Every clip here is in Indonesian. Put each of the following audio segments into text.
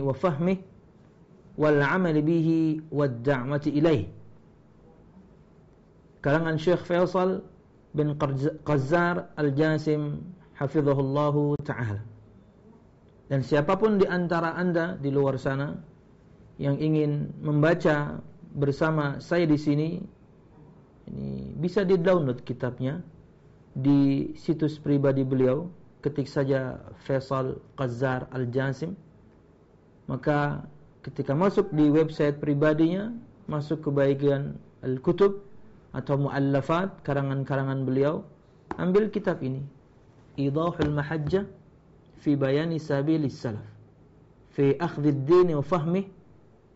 wa fahmih wal amal bihi wad da'wati ilaih. Karangan Syekh Faisal bin Qazzar Al-Jasim dan siapa pun di antara Anda di luar sana yang ingin membaca bersama saya di sini ini bisa di-download kitabnya di situs pribadi beliau ketik saja Faisal Qazzar Al-Jasim maka ketika masuk di website pribadinya masuk ke bagian Al-Kutub atau muallafat karangan-karangan beliau ambil kitab ini. Idahul Mahajjah fi bayani sabilis salaf fi akhdhi ad-din wa fahmih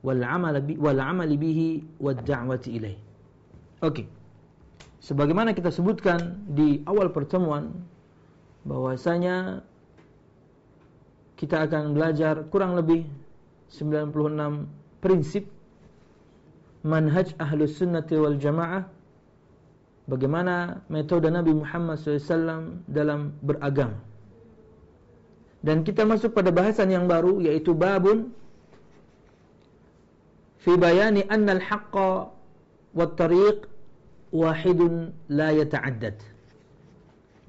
wal amal bi wal amal bihi wad da'wati ilaih oke sebagaimana kita sebutkan di awal pertemuan bahwasanya kita akan belajar kurang lebih 96 prinsip manhaj ahlus sunnati wal jamaah bagaimana metode Nabi Muhammad SAW dalam beragama. Dan kita masuk pada bahasan yang baru yaitu babun fi bayani anna al-haqqa wa tariq wahidun la yata'addad.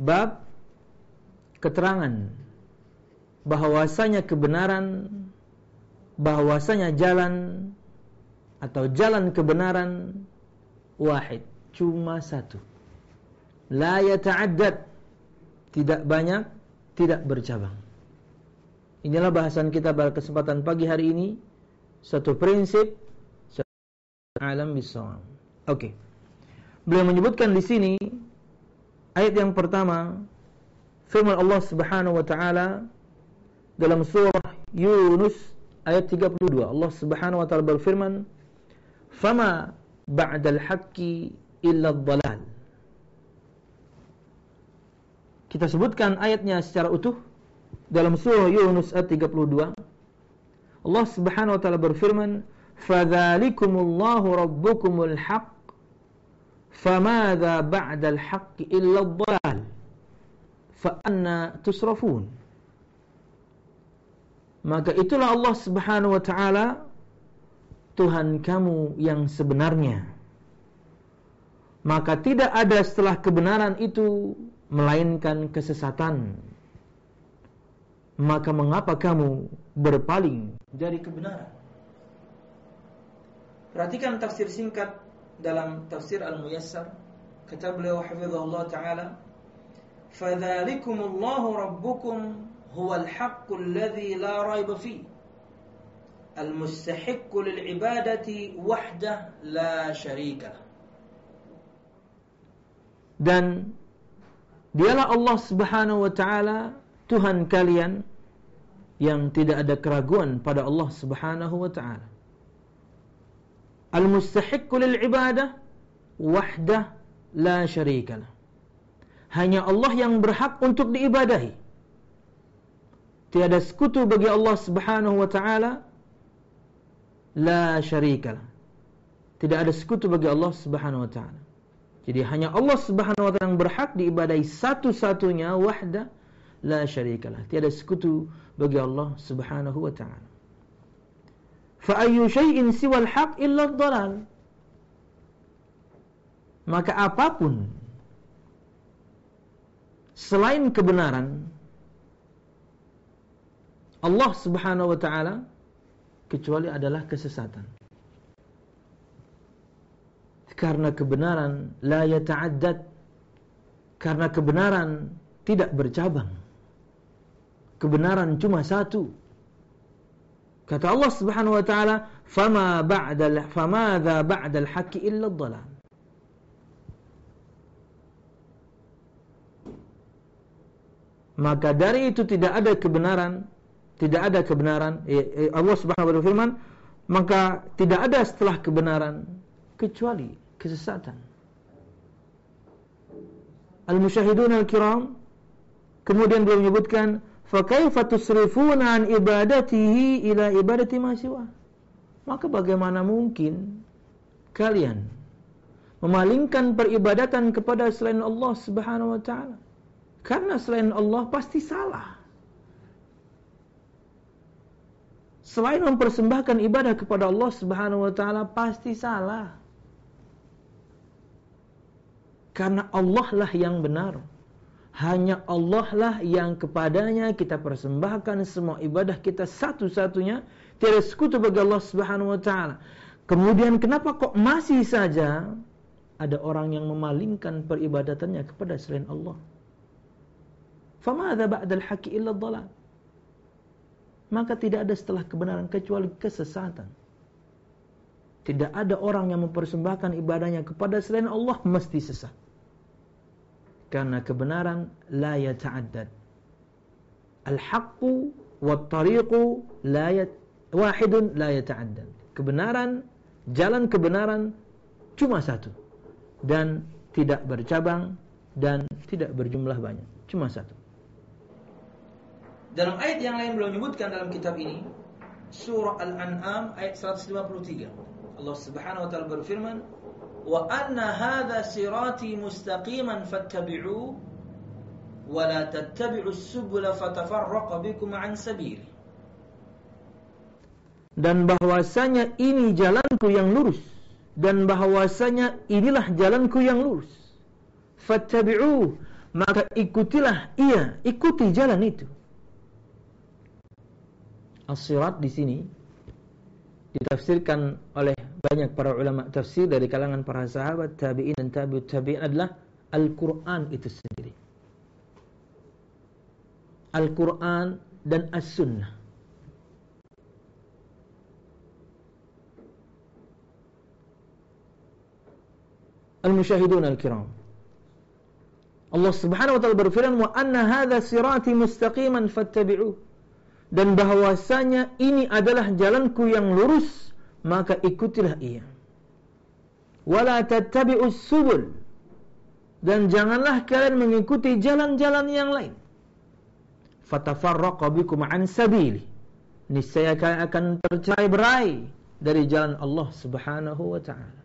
Bab keterangan bahwasanya kebenaran bahwasanya jalan atau jalan kebenaran wahid cuma satu. La yata'addad. Tidak banyak, tidak bercabang. Inilah bahasan kita pada kesempatan pagi hari ini. Satu prinsip alam bisawam. Oke. Beliau menyebutkan di sini ayat yang pertama firman Allah Subhanahu wa taala dalam surah Yunus ayat 32. Allah Subhanahu wa taala berfirman, "Fama ba'dal haqqi illa dhalal. Kita sebutkan ayatnya secara utuh dalam surah Yunus ayat 32. Allah Subhanahu wa taala berfirman, "Fadzalikumullahu rabbukumul haqq famadza ba'dal haqqi illa dhalal." Fa anna tusrafun? Maka itulah Allah Subhanahu wa taala Tuhan kamu yang sebenarnya maka tidak ada setelah kebenaran itu melainkan kesesatan. Maka mengapa kamu berpaling dari kebenaran? Perhatikan tafsir singkat dalam tafsir Al-Muyassar. Kata beliau hafizahullah taala, "Fadzalikumullahu rabbukum huwal haqqul ladzi la raiba fi ibadati wahdah la dan dialah Allah Subhanahu wa taala Tuhan kalian yang tidak ada keraguan pada Allah Subhanahu wa taala. Al mustahiqqu lil ibadah wahdah la syarika hanya Allah yang berhak untuk diibadahi. Tiada sekutu bagi Allah Subhanahu wa taala la syarikalah. Tidak ada sekutu bagi Allah Subhanahu wa taala. Jadi hanya Allah Subhanahu wa taala yang berhak diibadahi satu-satunya wahda la syarikalah. Tiada sekutu bagi Allah Subhanahu wa taala. Fa ayyu syai'in siwal haq illa dhalal. Maka apa pun selain kebenaran Allah Subhanahu wa taala kecuali adalah kesesatan. Karena kebenaran la yata'addad. Karena kebenaran tidak bercabang. Kebenaran cuma satu. Kata Allah Subhanahu wa taala fama ba'dal famadza ba'dal haqqi illa dhalal maka dari itu tidak ada kebenaran tidak ada kebenaran eh, eh, Allah Subhanahu wa taala berfirman maka tidak ada setelah kebenaran kecuali kesesatan. Al-musyahidun al-kiram kemudian beliau menyebutkan fakaifa tusrifuna an ibadatihi ila ibadati ma siwa. Maka bagaimana mungkin kalian memalingkan peribadatan kepada selain Allah Subhanahu wa taala? Karena selain Allah pasti salah. Selain mempersembahkan ibadah kepada Allah Subhanahu wa taala pasti salah. Karena Allah lah yang benar. Hanya Allah lah yang kepadanya kita persembahkan semua ibadah kita satu-satunya. Tiada sekutu bagi Allah Subhanahu wa taala. Kemudian kenapa kok masih saja ada orang yang memalingkan peribadatannya kepada selain Allah? Famadha ba'dal haqi illa dhalal? Maka tidak ada setelah kebenaran kecuali kesesatan. Tidak ada orang yang mempersembahkan ibadahnya kepada selain Allah mesti sesat. Karena kebenaran la yata'addad. Al-haqqu wat-tariqu la yat wahidun la yata'addad. Kebenaran, jalan kebenaran cuma satu dan tidak bercabang dan tidak berjumlah banyak. Cuma satu. Dalam ayat yang lain belum menyebutkan dalam kitab ini, surah Al-An'am ayat 153. Allah Subhanahu wa taala berfirman, wa anna hadha sirati mustaqiman fattabi'u wa la tattabi'u subula fatafarraqa bikum an sabili. Dan bahwasanya ini jalanku yang lurus dan bahwasanya inilah jalanku yang lurus. Fattabi'u maka ikutilah ia ikuti jalan itu as-sirat di sini ditafsirkan oleh banyak para ulama tafsir dari kalangan para sahabat, tabi'in dan tabi'ut tabi'in adalah Al-Quran itu sendiri. Al-Quran dan As-Sunnah. Al-Musyahidun Al-Kiram. Allah Subhanahu wa taala berfirman, "Wa anna hadha sirati mustaqiman fattabi'uh." Dan bahwasanya ini adalah jalanku yang lurus, maka ikutilah ia. Wala tattabi'us subul dan janganlah kalian mengikuti jalan-jalan yang lain. Fatafarraqa bikum an sabili. Niscaya kalian akan tercerai berai dari jalan Allah Subhanahu wa taala.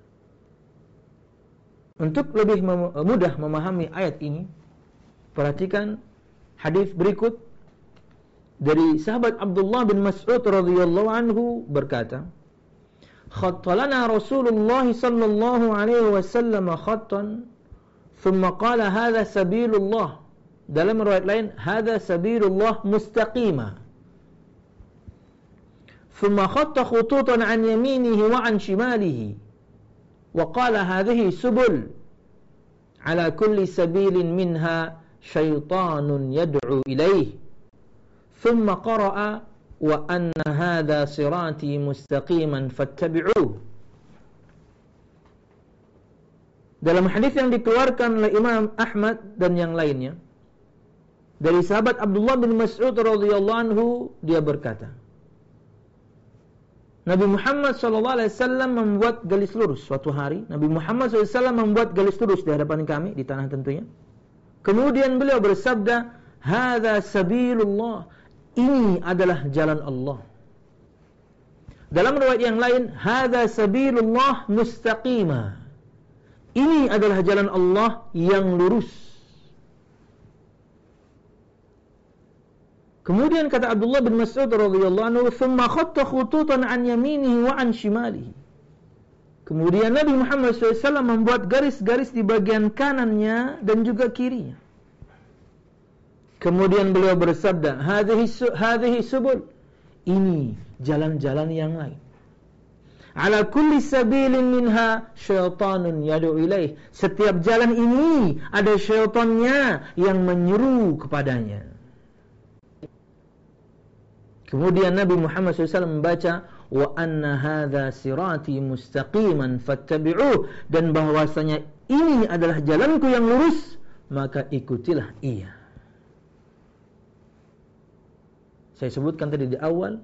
Untuk lebih mudah memahami ayat ini, perhatikan hadis berikut dari sahabat Abdullah bin Mas'ud radhiyallahu anhu berkata, صلى الله عليه وسلم خطا ثم قال هذا سبيل الله dalam riwayat lain هذا سبيل الله مستقيما ثم خط خطوطا عن يمينه وعن شماله وقال هذه سبل على كل سبيل منها شيطان يدعو إليه ثم قرأ وأن هذا hadha مستقيما فاتبعوه Dalam hadis yang dikeluarkan oleh Imam Ahmad dan yang lainnya dari sahabat Abdullah bin Mas'ud radhiyallahu anhu dia berkata Nabi Muhammad sallallahu alaihi wasallam membuat garis lurus suatu hari. Nabi Muhammad Shallallahu Alaihi Wasallam membuat garis lurus di hadapan kami di tanah tentunya. Kemudian beliau bersabda hadza sabilullah. Ini adalah jalan Allah. Dalam riwayat yang lain, hadza sabilullah mustaqima. Ini adalah jalan Allah yang lurus. Kemudian kata Abdullah bin Mas'ud radhiyallahu anhu, "Tsumma khatta khututan an yaminihi wa an shimalihi." Kemudian Nabi Muhammad SAW membuat garis-garis di bagian kanannya dan juga kirinya. Kemudian beliau bersabda, "Hadhihi subul." Ini jalan-jalan yang lain. Ala kulli sabilin minha syaitanun yad'u ilaih. Setiap jalan ini ada syaitannya yang menyeru kepadanya. Kemudian Nabi Muhammad SAW membaca wa anna hadha sirati mustaqiman fattabi'uh dan bahwasanya ini adalah jalanku yang lurus maka ikutilah ia. Saya sebutkan tadi di awal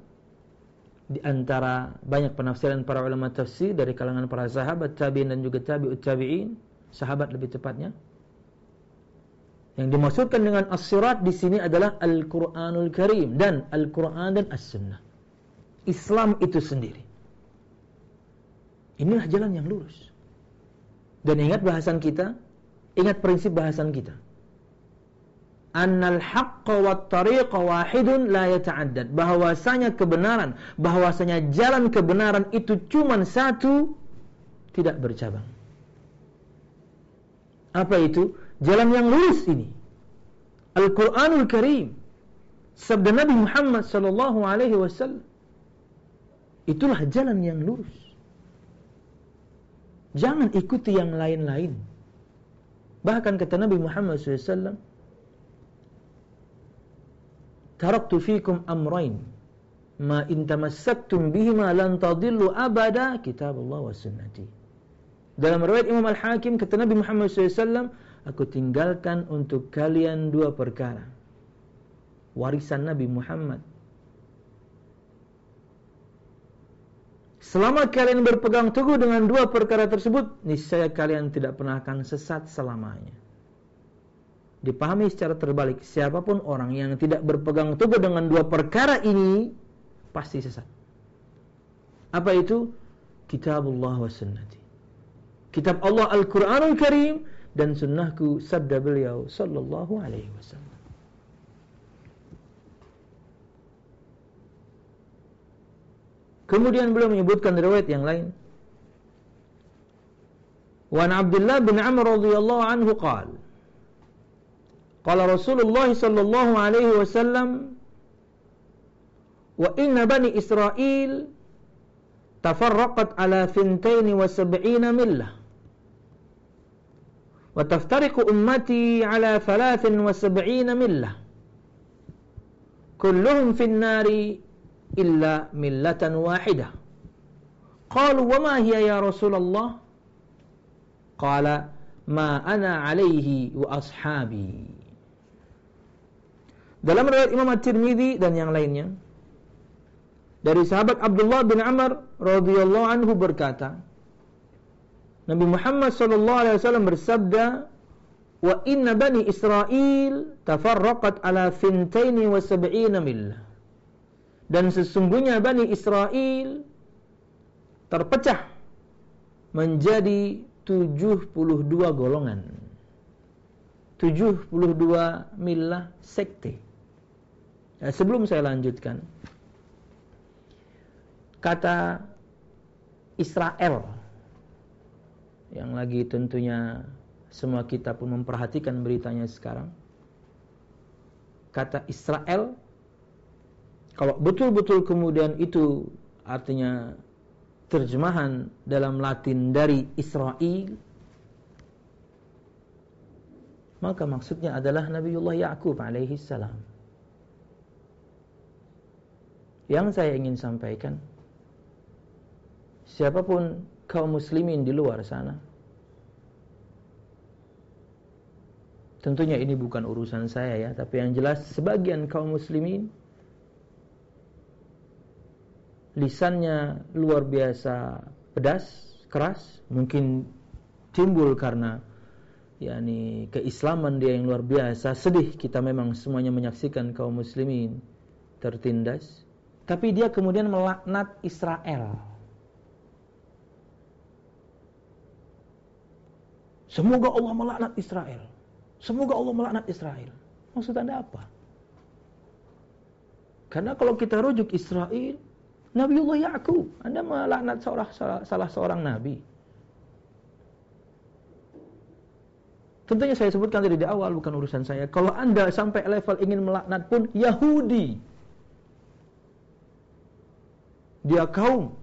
di antara banyak penafsiran para ulama tafsir dari kalangan para sahabat tabi'in dan juga tabi'ut tabi'in, sahabat lebih tepatnya. Yang dimaksudkan dengan as-sirat di sini adalah Al-Qur'anul Karim dan Al-Qur'an dan As-Sunnah. Islam itu sendiri. Inilah jalan yang lurus. Dan ingat bahasan kita, ingat prinsip bahasan kita. Annal haqqa wat tariqa wahidun la yata'addad. Bahwasanya kebenaran bahwasanya jalan kebenaran itu cuma satu tidak bercabang. Apa itu? Jalan yang lurus ini. Al-Qur'anul Karim. Sabda Nabi Muhammad sallallahu alaihi wasallam. Itulah jalan yang lurus. Jangan ikuti yang lain-lain. Bahkan kata Nabi Muhammad SAW taraktu fikum amrain ma in tamassaktum bihima lan tadillu abada kitab Allah wa sunnati. Dalam riwayat Imam Al-Hakim kata Nabi Muhammad SAW aku tinggalkan untuk kalian dua perkara. Warisan Nabi Muhammad. Selama kalian berpegang teguh dengan dua perkara tersebut, niscaya kalian tidak pernah akan sesat selamanya dipahami secara terbalik siapa pun orang yang tidak berpegang teguh dengan dua perkara ini pasti sesat. Apa itu? Kitabullah wa sunnati. Kitab Allah Al-Quranul Karim dan sunnahku sabda beliau sallallahu alaihi wasallam. Kemudian beliau menyebutkan riwayat yang lain. Wa Abdullah bin Amr radhiyallahu anhu qala Qala Rasulullah sallallahu alaihi wasallam wa inna bani Israel tafarraqat ala thintain wa sab'ina millah wa taftariqu ummati ala thalathin wa sab'ina millah kulluhum fin nari illa millatan wahidah qalu wa ma hiya ya Rasulullah qala ma ana alaihi wa ashabi Dalam riwayat Imam At-Tirmidzi dan yang lainnya. Dari sahabat Abdullah bin Amr radhiyallahu anhu berkata Nabi Muhammad sallallahu alaihi wasallam bersabda wa inna bani Israel tafarraqat ala fintaini wa sab'ina millah. Dan sesungguhnya bani Israel terpecah menjadi 72 golongan. 72 milah sekte Nah, sebelum saya lanjutkan, kata Israel yang lagi tentunya semua kita pun memperhatikan beritanya sekarang. Kata Israel, kalau betul-betul kemudian itu artinya terjemahan dalam Latin dari Israel, maka maksudnya adalah Nabiullah Yakub alaihi salam. Yang saya ingin sampaikan, siapa pun kaum muslimin di luar sana, tentunya ini bukan urusan saya ya, tapi yang jelas sebagian kaum muslimin lisannya luar biasa pedas, keras, mungkin timbul karena yakni keislaman dia yang luar biasa, sedih kita memang semuanya menyaksikan kaum muslimin tertindas tapi dia kemudian melaknat Israel. Semoga Allah melaknat Israel. Semoga Allah melaknat Israel. Maksud Anda apa? Karena kalau kita rujuk Israel, Nabiullah Yakub, Anda melaknat seorang, salah, salah seorang nabi. Tentunya saya sebutkan tadi di awal bukan urusan saya. Kalau Anda sampai level ingin melaknat pun Yahudi, dia kaum.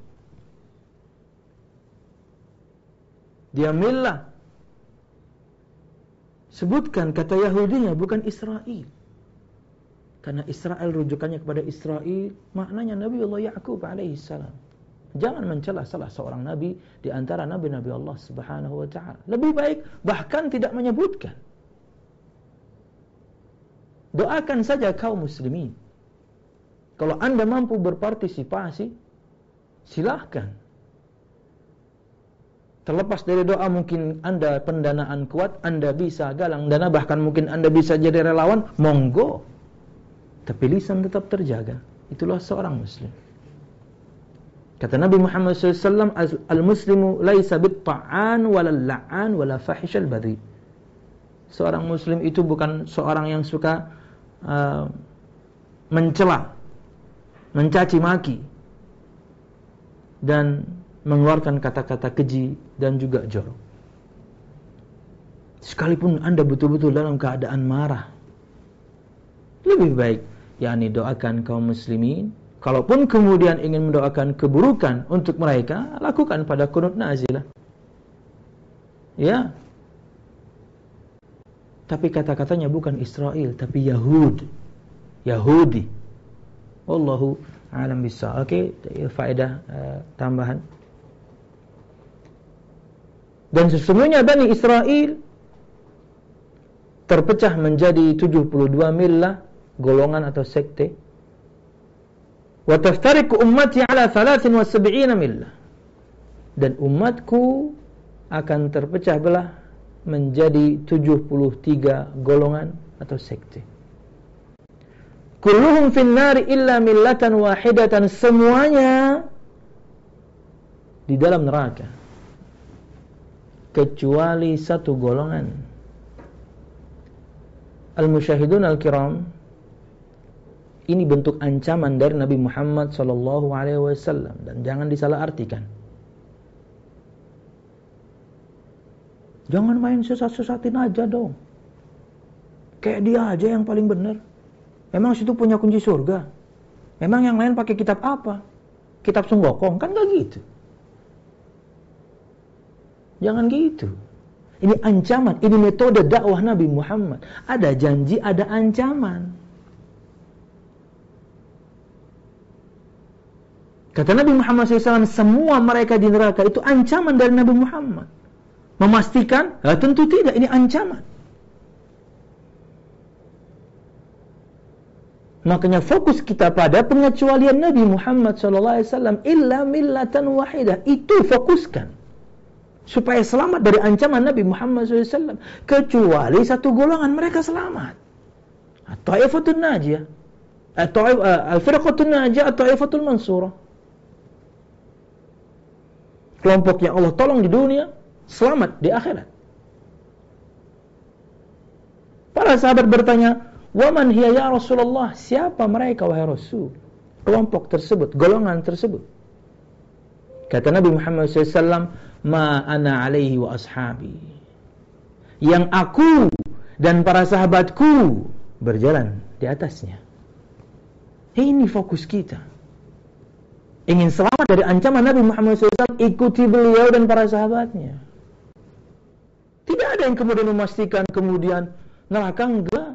Dia milah sebutkan kata Yahudinya bukan Israel. Karena Israel rujukannya kepada Israel maknanya Nabi Allah Ya'qub alaihi salam. Jangan mencela salah seorang nabi di antara nabi-nabi Allah Subhanahu wa taala. Lebih baik bahkan tidak menyebutkan. Doakan saja kaum muslimin. Kalau Anda mampu berpartisipasi silahkan. Terlepas dari doa mungkin Anda pendanaan kuat, Anda bisa galang dana, bahkan mungkin Anda bisa jadi relawan, monggo. Tapi lisan tetap terjaga. Itulah seorang muslim. Kata Nabi Muhammad SAW, Al-Muslimu laisa bit-ta'an wala la'an wala fahishal seorang muslim itu bukan seorang yang suka uh, mencela, mencaci maki dan mengeluarkan kata-kata keji dan juga jorok. Sekalipun Anda betul-betul dalam keadaan marah, lebih baik yakni doakan kaum muslimin. Kalaupun kemudian ingin mendoakan keburukan untuk mereka lakukan pada kunut nazilah. Ya. Tapi kata-katanya bukan Israel tapi Yahud. Yahudi. Allahu alam bisa. Oke okay, faedah uh, tambahan. Dan sesungguhnya Bani Israel terpecah menjadi 72 millah golongan atau sekte. Wa taftariqu ummati ala 73 millah. Dan umatku akan terpecah belah menjadi 73 golongan atau sekte kulluhum fin nari illa millatan wahidatan semuanya di dalam neraka kecuali satu golongan al-musyahidun al-kiram ini bentuk ancaman dari Nabi Muhammad sallallahu alaihi wasallam dan jangan disalahartikan. Jangan main sesat-sesatin aja dong. Kayak dia aja yang paling benar. Emang situ punya kunci surga? Emang yang lain pakai kitab apa? Kitab sunggokong kan gak gitu. Jangan gitu. Ini ancaman, ini metode dakwah Nabi Muhammad. Ada janji, ada ancaman. Kata Nabi Muhammad SAW, semua mereka di neraka itu ancaman dari Nabi Muhammad. Memastikan? Ya, tentu tidak, ini ancaman. Makanya fokus kita pada pengecualian Nabi Muhammad SAW. Illa millatan wahidah. Itu fokuskan. Supaya selamat dari ancaman Nabi Muhammad SAW. Kecuali satu golongan mereka selamat. At-Ta'ifatul Najiyah. Al-Firqatul Najiyah. At-Ta'ifatul Mansurah kelompok yang Allah tolong di dunia selamat di akhirat. Para sahabat bertanya, "Waman hiya ya Rasulullah?" Siapa mereka wahai Rasul? Kelompok tersebut, golongan tersebut. Kata Nabi Muhammad SAW, "Ma ana alaihi wa ashabi." Yang aku dan para sahabatku berjalan di atasnya. Ini fokus kita ingin selamat dari ancaman Nabi Muhammad SAW, ikuti beliau dan para sahabatnya. Tidak ada yang kemudian memastikan kemudian neraka enggak.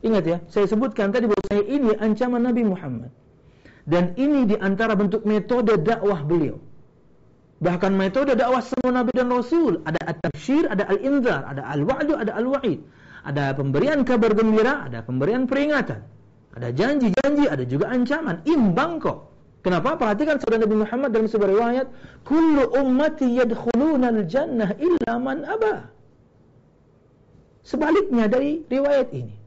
Ingat ya, saya sebutkan tadi bahwa saya ini ancaman Nabi Muhammad. Dan ini di antara bentuk metode dakwah beliau. Bahkan metode dakwah semua Nabi dan Rasul. Ada at-tafsir, ada al-inzar, ada al-wa'du, ada al-wa'id. Ada pemberian kabar gembira, ada pemberian peringatan. Ada janji-janji, ada juga ancaman. Imbang kok. Kenapa? Perhatikan saudara Nabi Muhammad dalam sebuah riwayat, "Kullu ummati yadkhuluna al-jannah illa man aba." Sebaliknya dari riwayat ini.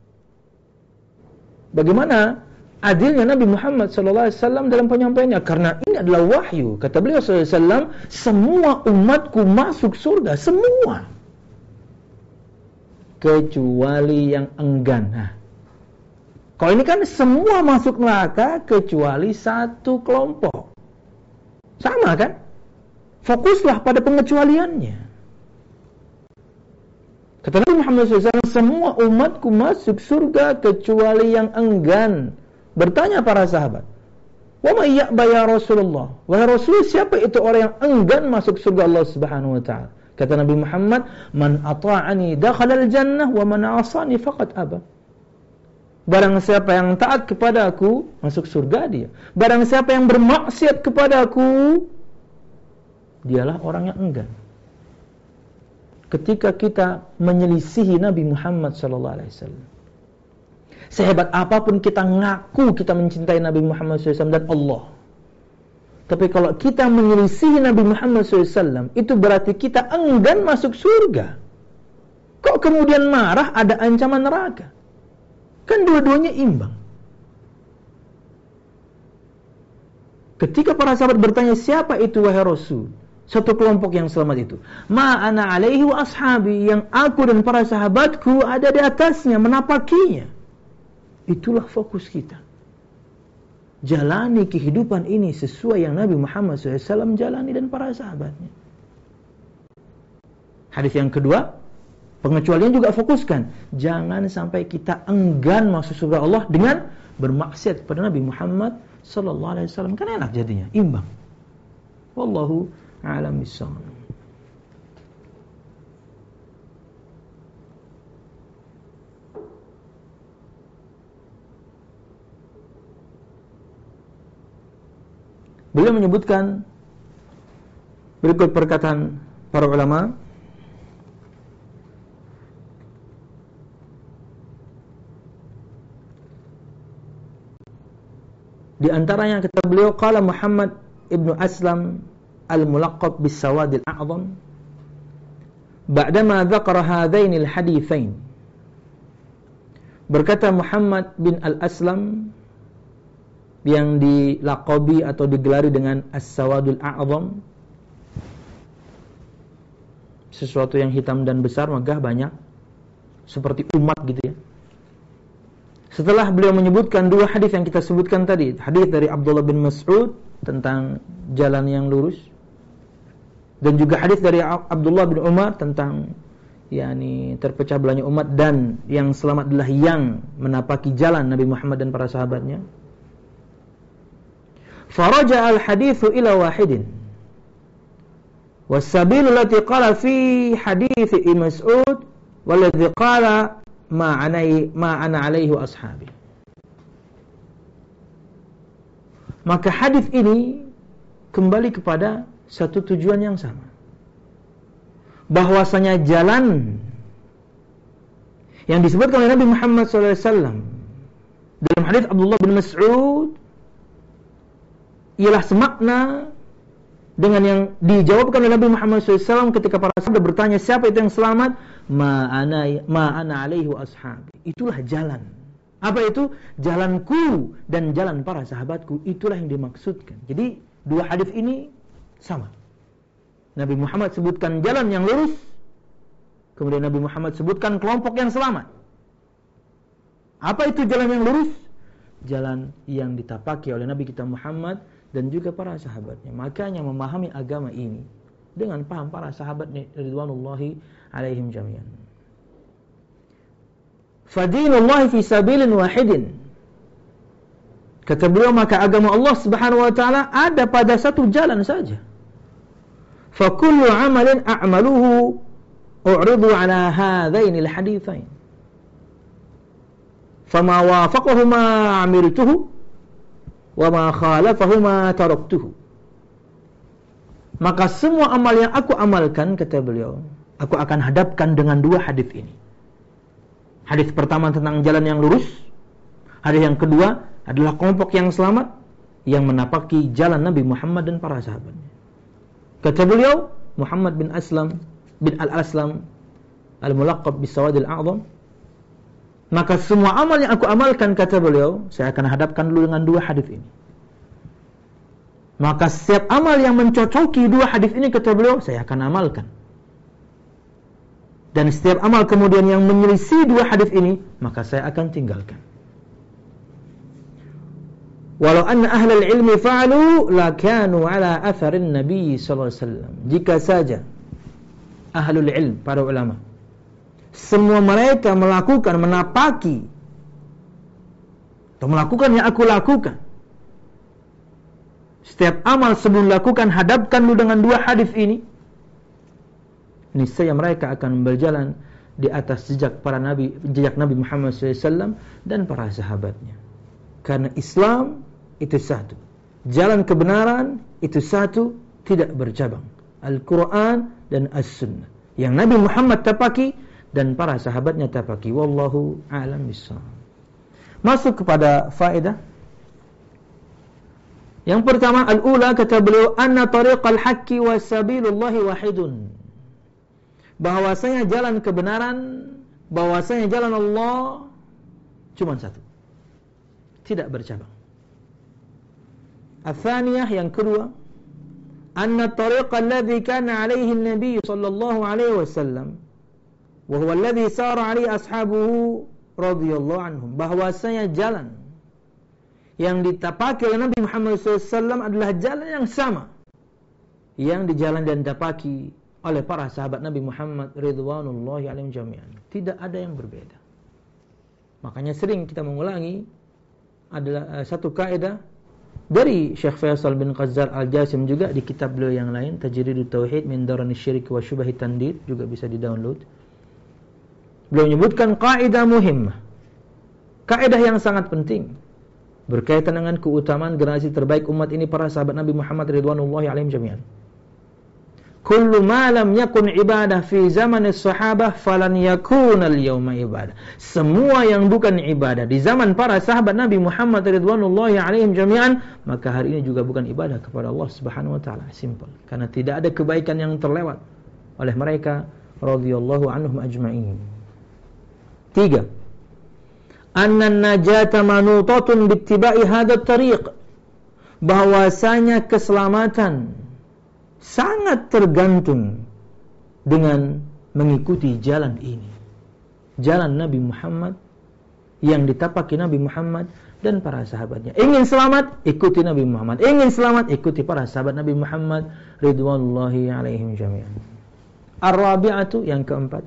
Bagaimana adilnya Nabi Muhammad SAW dalam penyampaiannya? Karena ini adalah wahyu. Kata beliau SAW, semua umatku masuk surga. Semua. Kecuali yang enggan. Nah, kalau ini kan semua masuk neraka kecuali satu kelompok. Sama kan? Fokuslah pada pengecualiannya. Kata Nabi Muhammad SAW, semua umatku masuk surga kecuali yang enggan. Bertanya para sahabat, Wa mayya'ba ya Rasulullah. Wahai Rasul, siapa itu orang yang enggan masuk surga Allah Subhanahu wa taala? Kata Nabi Muhammad, "Man ata'ani dakhala al-jannah wa man 'asani faqad aba." Barang siapa yang taat kepada aku masuk surga dia. Barang siapa yang bermaksiat kepada aku dialah orang yang enggan. Ketika kita menyelisihi Nabi Muhammad sallallahu alaihi wasallam. Sehebat apa pun kita ngaku kita mencintai Nabi Muhammad SAW dan Allah. Tapi kalau kita menyelisihi Nabi Muhammad SAW, itu berarti kita enggan masuk surga. Kok kemudian marah ada ancaman neraka? Kan dua-duanya imbang. Ketika para sahabat bertanya siapa itu wahai Rasul? Satu kelompok yang selamat itu. Ma ana alaihi wa ashabi yang aku dan para sahabatku ada di atasnya menapakinya. Itulah fokus kita. Jalani kehidupan ini sesuai yang Nabi Muhammad SAW jalani dan para sahabatnya. Hadis yang kedua, pengecualian juga fokuskan. Jangan sampai kita enggan masuk surga Allah dengan bermaksiat kepada Nabi Muhammad wasallam. Kan enak jadinya, imbang. Wallahu a'lam bissawab. Beliau menyebutkan berikut perkataan para ulama Di antaranya kata beliau qala Muhammad ibnu Aslam al-mulaqab bis sawadil a'zam. Ba'dama dzakara hadain al-hadithain. Berkata Muhammad bin al-Aslam yang dilaqabi atau digelari dengan as-sawadul a'zam. Sesuatu yang hitam dan besar megah banyak. Seperti umat gitu ya. Setelah beliau menyebutkan dua hadis yang kita sebutkan tadi, hadis dari Abdullah bin Mas'ud tentang jalan yang lurus dan juga hadis dari Abdullah bin Umar tentang yakni terpecah belahnya umat dan yang selamat adalah yang menapaki jalan Nabi Muhammad dan para sahabatnya. Faraja al-hadithu ila wahidin. Wasabilu lati qala fi hadith Mas'ud waladhi qala ma anai ma ana alaihi ashabi. Maka hadis ini kembali kepada satu tujuan yang sama. Bahwasanya jalan yang disebutkan oleh Nabi Muhammad SAW dalam hadis Abdullah bin Mas'ud ialah semakna dengan yang dijawabkan oleh Nabi Muhammad SAW ketika para sahabat bertanya siapa itu yang selamat ma'ana ma'ana alaihi ashabi. Itulah jalan. Apa itu? Jalanku dan jalan para sahabatku. Itulah yang dimaksudkan. Jadi dua hadis ini sama. Nabi Muhammad sebutkan jalan yang lurus. Kemudian Nabi Muhammad sebutkan kelompok yang selamat. Apa itu jalan yang lurus? Jalan yang ditapaki oleh Nabi kita Muhammad dan juga para sahabatnya. Makanya memahami agama ini dengan paham para sahabat ridwanullahi alaihim jami'an. Fadinullah fi sabilin wahidin. Kata beliau maka agama Allah Subhanahu wa taala ada pada satu jalan saja. Fa kullu amalin a'maluhu u'ridu ala hadaini alhadithain. Fama wafaqahuma amiltuhu wa ma khalafahuma. Maka semua amal yang aku amalkan kata beliau, aku akan hadapkan dengan dua hadis ini. Hadis pertama tentang jalan yang lurus, hadis yang kedua adalah kelompok yang selamat yang menapaki jalan Nabi Muhammad dan para sahabatnya. Kata beliau, Muhammad bin Aslam bin Al-Aslam Al-Mulaqab bisawadil a'zam maka semua amal yang aku amalkan kata beliau saya akan hadapkan dulu dengan dua hadis ini maka setiap amal yang mencocoki dua hadis ini kata beliau, saya akan amalkan. Dan setiap amal kemudian yang menyelisih dua hadis ini, maka saya akan tinggalkan. Walau anna ahlal ilmi fa'alu lakanu ala atharin Nabi sallallahu alaihi wasallam. Jika saja ahlul ilm para ulama semua mereka melakukan menapaki atau melakukan yang aku lakukan setiap amal sebelum lakukan hadapkan lu dengan dua hadis ini. Niscaya mereka akan berjalan di atas jejak para nabi, jejak Nabi Muhammad SAW dan para sahabatnya. Karena Islam itu satu. Jalan kebenaran itu satu, tidak bercabang. Al-Quran dan As-Sunnah. Yang Nabi Muhammad tapaki dan para sahabatnya tapaki. Wallahu a'lam bishawab. Masuk kepada faedah yang pertama al-ula kata beliau anna tariqal haqqi wa sabilullahi wahidun. Bahwasanya jalan kebenaran, bahwasanya jalan Allah cuma satu. Tidak bercabang. Atsaniyah yang kedua, anna tariq alladhi kana alaihi nabi sallallahu alaihi wasallam wa huwa alladhi alaihi ashabuhu radhiyallahu anhum bahwasanya jalan yang ditapaki oleh Nabi Muhammad SAW adalah jalan yang sama yang dijalan dan ditapaki oleh para sahabat Nabi Muhammad ridwanullahi alaihim jami'an. Tidak ada yang berbeda. Makanya sering kita mengulangi adalah uh, satu kaidah dari Syekh Faisal bin Qazzar Al-Jasim juga di kitab beliau yang lain Tajridut Tauhid min Darani Syirik wa Syubahi Tandid juga bisa di-download. Beliau menyebutkan kaidah muhimmah. Kaidah yang sangat penting berkaitan dengan keutamaan generasi terbaik umat ini para sahabat Nabi Muhammad ridwanullahi alaihim jami'an. Kullu ma lam yakun ibadah fi zaman sahabah falan yakun al-yawma ibadah. Semua yang bukan ibadah di zaman para sahabat Nabi Muhammad ridwanullahi alaihim jami'an, maka hari ini juga bukan ibadah kepada Allah Subhanahu wa taala. Simple. Karena tidak ada kebaikan yang terlewat oleh mereka radhiyallahu anhum ajma'in. Tiga. Anna najata manutatun bittiba'i hadha tariq. Bahwasanya keselamatan sangat tergantung dengan mengikuti jalan ini. Jalan Nabi Muhammad yang ditapaki Nabi Muhammad dan para sahabatnya. Ingin selamat, ikuti Nabi Muhammad. Ingin selamat, ikuti para sahabat Nabi Muhammad ridwanullahi alaihim jami'an. Ar-rabi'atu yang keempat.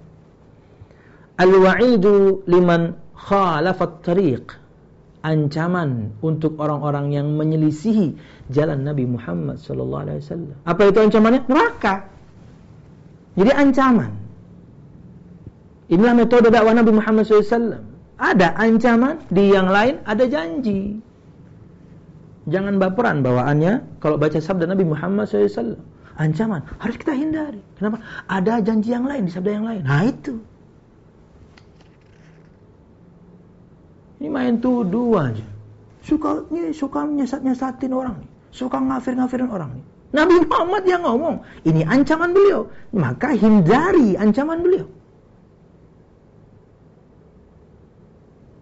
Al-wa'idu liman khalafat tariq ancaman untuk orang-orang yang menyelisihi jalan Nabi Muhammad sallallahu alaihi wasallam. Apa itu ancamannya? Neraka. Jadi ancaman. Inilah metode dakwah Nabi Muhammad SAW. Ada ancaman, di yang lain ada janji. Jangan baperan bawaannya kalau baca sabda Nabi Muhammad SAW. Ancaman harus kita hindari. Kenapa? Ada janji yang lain di sabda yang lain. Nah itu. Ini main tuduh aja. Suka ini suka nyesat-nyesatin orang nih. Suka ngafir-ngafirin orang nih. Nabi Muhammad yang ngomong, ini ancaman beliau. Maka hindari ancaman beliau.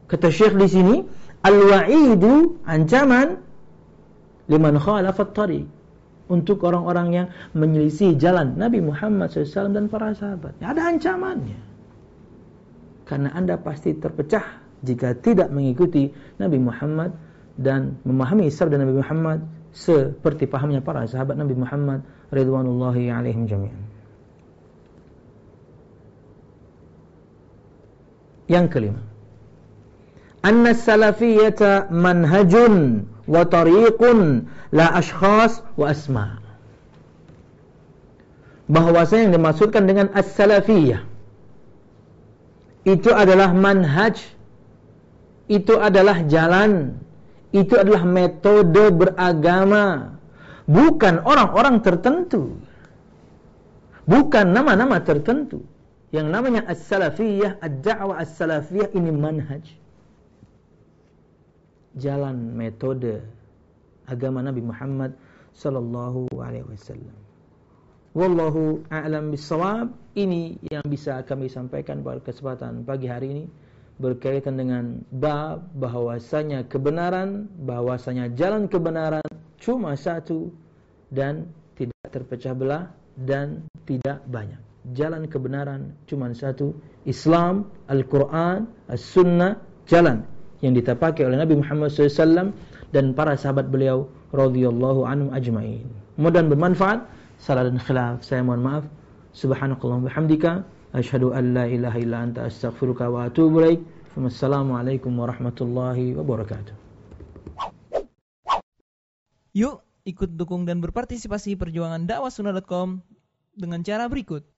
Kata Syekh di sini, al-wa'idu ancaman liman khalafat tariq untuk orang-orang yang menyelisih jalan Nabi Muhammad SAW dan para sahabatnya. Ada ancamannya. Karena anda pasti terpecah jika tidak mengikuti Nabi Muhammad dan memahami sabda Nabi Muhammad seperti pahamnya para sahabat Nabi Muhammad ridwanullahi alaihim jami'an. Yang kelima, anna salafiyata manhajun wa tariqun la ashkhas wa asma. Bahwasanya yang dimaksudkan dengan as-salafiyah itu adalah manhaj itu adalah jalan, itu adalah metode beragama, bukan orang-orang tertentu. Bukan nama-nama tertentu. Yang namanya as-salafiyah, ad-da'wah as-salafiyah ini manhaj. Jalan metode agama Nabi Muhammad sallallahu alaihi wasallam. Wallahu a'lam bissawab. Ini yang bisa kami sampaikan pada kesempatan pagi hari ini berkaitan dengan bab bahwasanya kebenaran, bahwasanya jalan kebenaran cuma satu dan tidak terpecah belah dan tidak banyak. Jalan kebenaran cuma satu, Islam, Al-Quran, As-Sunnah, jalan yang ditapaki oleh Nabi Muhammad SAW dan para sahabat beliau radhiyallahu anhum ajma'in. Mudah bermanfaat. Salah dan khilaf saya mohon maaf. Subhanakallahumma bihamdika Asyhadu an la ilaha illa anta astaghfiruka wa atubu ilaik. Wassalamualaikum warahmatullahi wabarakatuh. Yuk ikut dukung dan berpartisipasi perjuangan dakwahsunnah.com dengan cara berikut.